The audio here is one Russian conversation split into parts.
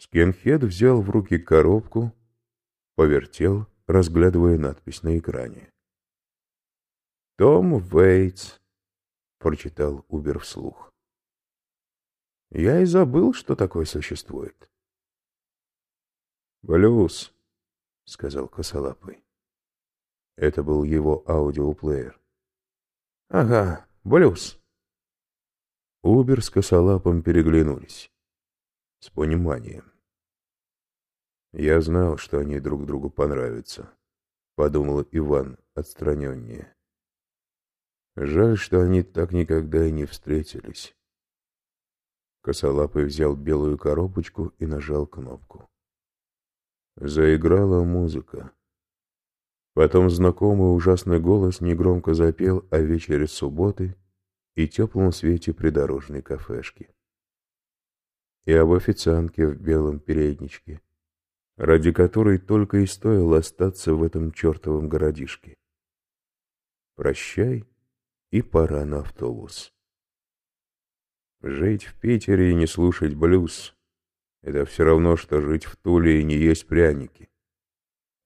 Скинхед взял в руки коробку, повертел, разглядывая надпись на экране. «Том Вейтс», — прочитал Убер вслух. «Я и забыл, что такое существует». «Блюз», — сказал косолапый. Это был его аудиоплеер. «Ага, блюз». Убер с косолапом переглянулись. С пониманием. Я знал, что они друг другу понравятся, подумал Иван отстраненнее. Жаль, что они так никогда и не встретились. Косолапый взял белую коробочку и нажал кнопку. Заиграла музыка. Потом знакомый ужасный голос негромко запел о вечере субботы и теплом свете придорожной кафешки. И об официантке в белом передничке, ради которой только и стоило остаться в этом чертовом городишке. Прощай, и пора на автобус. Жить в Питере и не слушать блюз — это все равно, что жить в Туле и не есть пряники.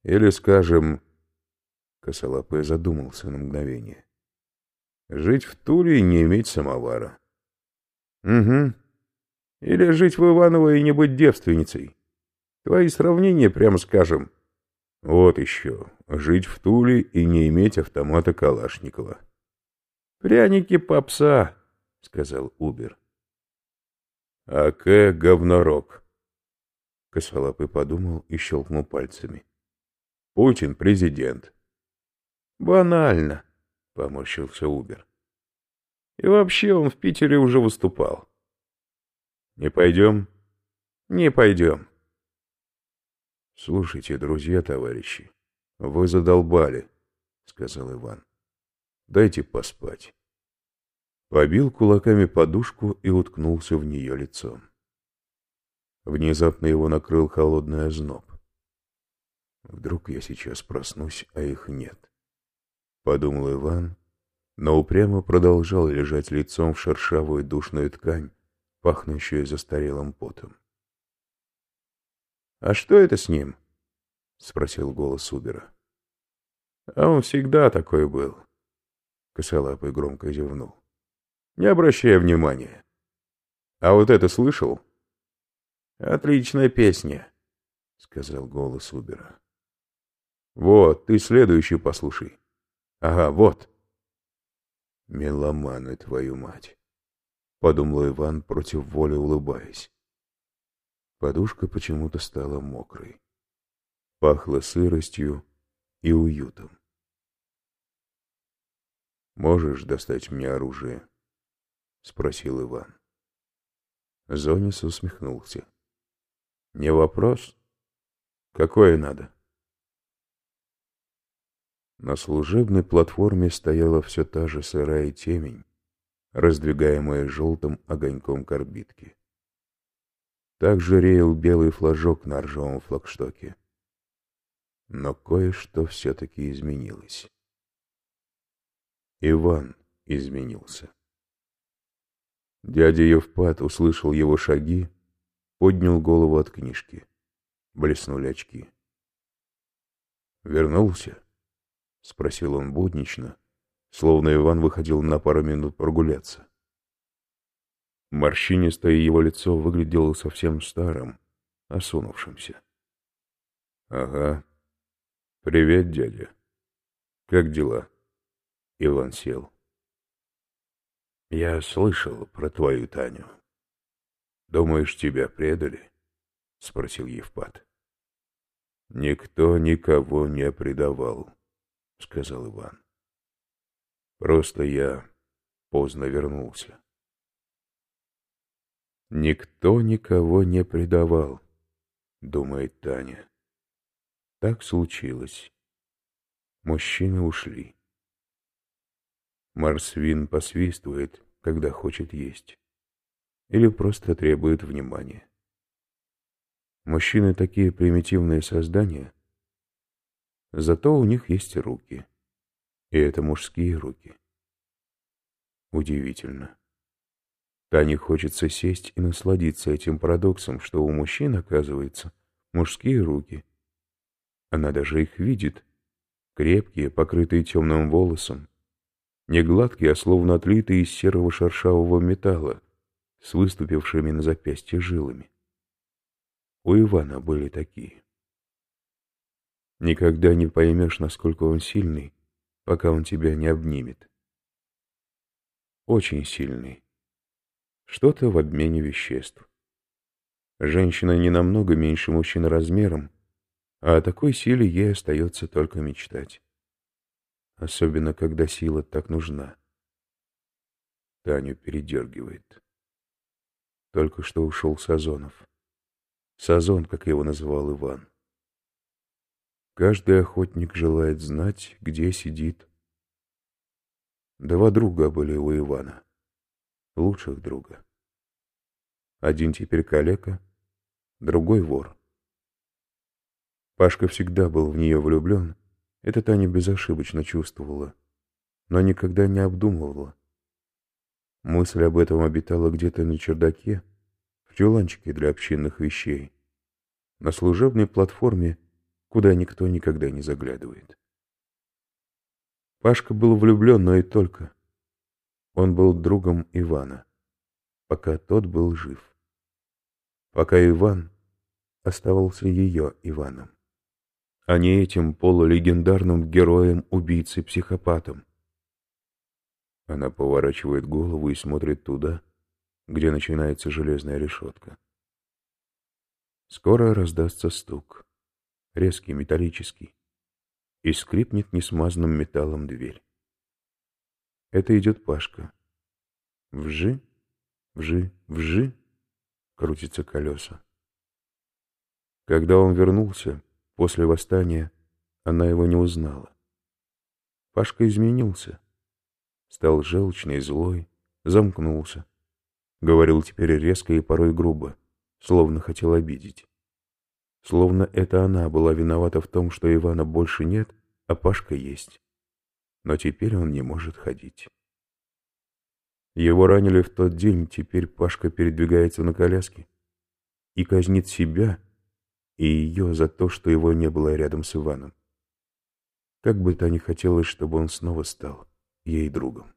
Или, скажем, Косолапый задумался на мгновение. Жить в Туле и не иметь самовара. Угу. Или жить в Иваново и не быть девственницей. Твои сравнения, прямо скажем. Вот еще. Жить в Туле и не иметь автомата Калашникова. Пряники попса, сказал Убер. А к говнорог. Косолапый подумал и щелкнул пальцами. Путин президент. Банально, поморщился Убер. И вообще он в Питере уже выступал. Не пойдем? Не пойдем. «Слушайте, друзья, товарищи, вы задолбали», — сказал Иван. «Дайте поспать». Побил кулаками подушку и уткнулся в нее лицом. Внезапно его накрыл холодный озноб. «Вдруг я сейчас проснусь, а их нет», — подумал Иван, но упрямо продолжал лежать лицом в шершавую душную ткань, пахнущую застарелым потом. «А что это с ним?» — спросил голос Убера. «А он всегда такой был», — косолапый громко зевнул. «Не обращая внимания. А вот это слышал?» «Отличная песня», — сказал голос Убера. «Вот, ты следующий послушай. Ага, вот». «Меломаны, твою мать», — подумал Иван против воли улыбаясь. Подушка почему-то стала мокрой. Пахло сыростью и уютом. «Можешь достать мне оружие?» — спросил Иван. Зонис усмехнулся. «Не вопрос. Какое надо?» На служебной платформе стояла все та же сырая темень, раздвигаемая желтым огоньком корбитки. Также реял белый флажок на ржавом флагштоке. Но кое-что все-таки изменилось. Иван изменился. Дядя Евпат услышал его шаги, поднял голову от книжки. Блеснули очки. «Вернулся?» — спросил он буднично, словно Иван выходил на пару минут прогуляться. Морщинистое его лицо выглядело совсем старым, осунувшимся. — Ага. Привет, дядя. Как дела? Иван сел. — Я слышал про твою Таню. — Думаешь, тебя предали? — спросил Евпат. — Никто никого не предавал, — сказал Иван. — Просто я поздно вернулся. Никто никого не предавал, думает Таня. Так случилось. Мужчины ушли. Марсвин посвистывает, когда хочет есть. Или просто требует внимания. Мужчины такие примитивные создания, зато у них есть руки. И это мужские руки. Удивительно. Тане хочется сесть и насладиться этим парадоксом, что у мужчин, оказывается, мужские руки. Она даже их видит. Крепкие, покрытые темным волосом. Не гладкие, а словно отлитые из серого шершавого металла, с выступившими на запястье жилами. У Ивана были такие. Никогда не поймешь, насколько он сильный, пока он тебя не обнимет. Очень сильный что-то в обмене веществ. Женщина не намного меньше мужчины размером, а о такой силе ей остается только мечтать. Особенно, когда сила так нужна. Таню передергивает. Только что ушел Сазонов. Сазон, как его называл Иван. Каждый охотник желает знать, где сидит. Два друга были у Ивана лучших друга. Один теперь калека, другой вор. Пашка всегда был в нее влюблен, это Таня безошибочно чувствовала, но никогда не обдумывала. Мысль об этом обитала где-то на чердаке, в чуланчике для общинных вещей, на служебной платформе, куда никто никогда не заглядывает. Пашка был влюблен, но и только. Он был другом Ивана, пока тот был жив. Пока Иван оставался ее Иваном, а не этим полулегендарным героем-убийцей-психопатом. Она поворачивает голову и смотрит туда, где начинается железная решетка. Скоро раздастся стук, резкий, металлический, и скрипнет несмазанным металлом дверь. Это идет Пашка. Вжи, вжи, вжи, крутятся колеса. Когда он вернулся, после восстания, она его не узнала. Пашка изменился. Стал желчный, злой, замкнулся. Говорил теперь резко и порой грубо, словно хотел обидеть. Словно это она была виновата в том, что Ивана больше нет, а Пашка есть но теперь он не может ходить. Его ранили в тот день, теперь Пашка передвигается на коляске и казнит себя и ее за то, что его не было рядом с Иваном. Как бы то ни хотелось, чтобы он снова стал ей другом.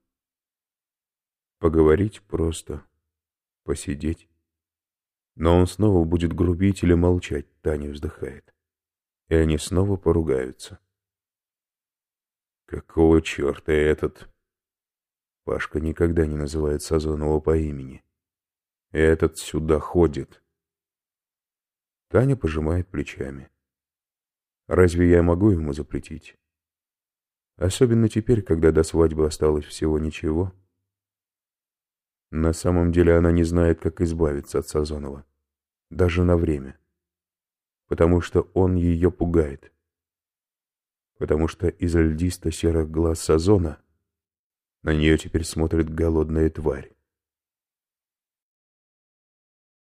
Поговорить просто, посидеть. Но он снова будет грубить или молчать, Таня вздыхает. И они снова поругаются. Какого черта этот? Пашка никогда не называет Сазонова по имени. Этот сюда ходит. Таня пожимает плечами. Разве я могу ему запретить? Особенно теперь, когда до свадьбы осталось всего ничего. На самом деле она не знает, как избавиться от Сазонова. Даже на время. Потому что он ее пугает потому что из льдисто-серых глаз Сазона на нее теперь смотрит голодная тварь.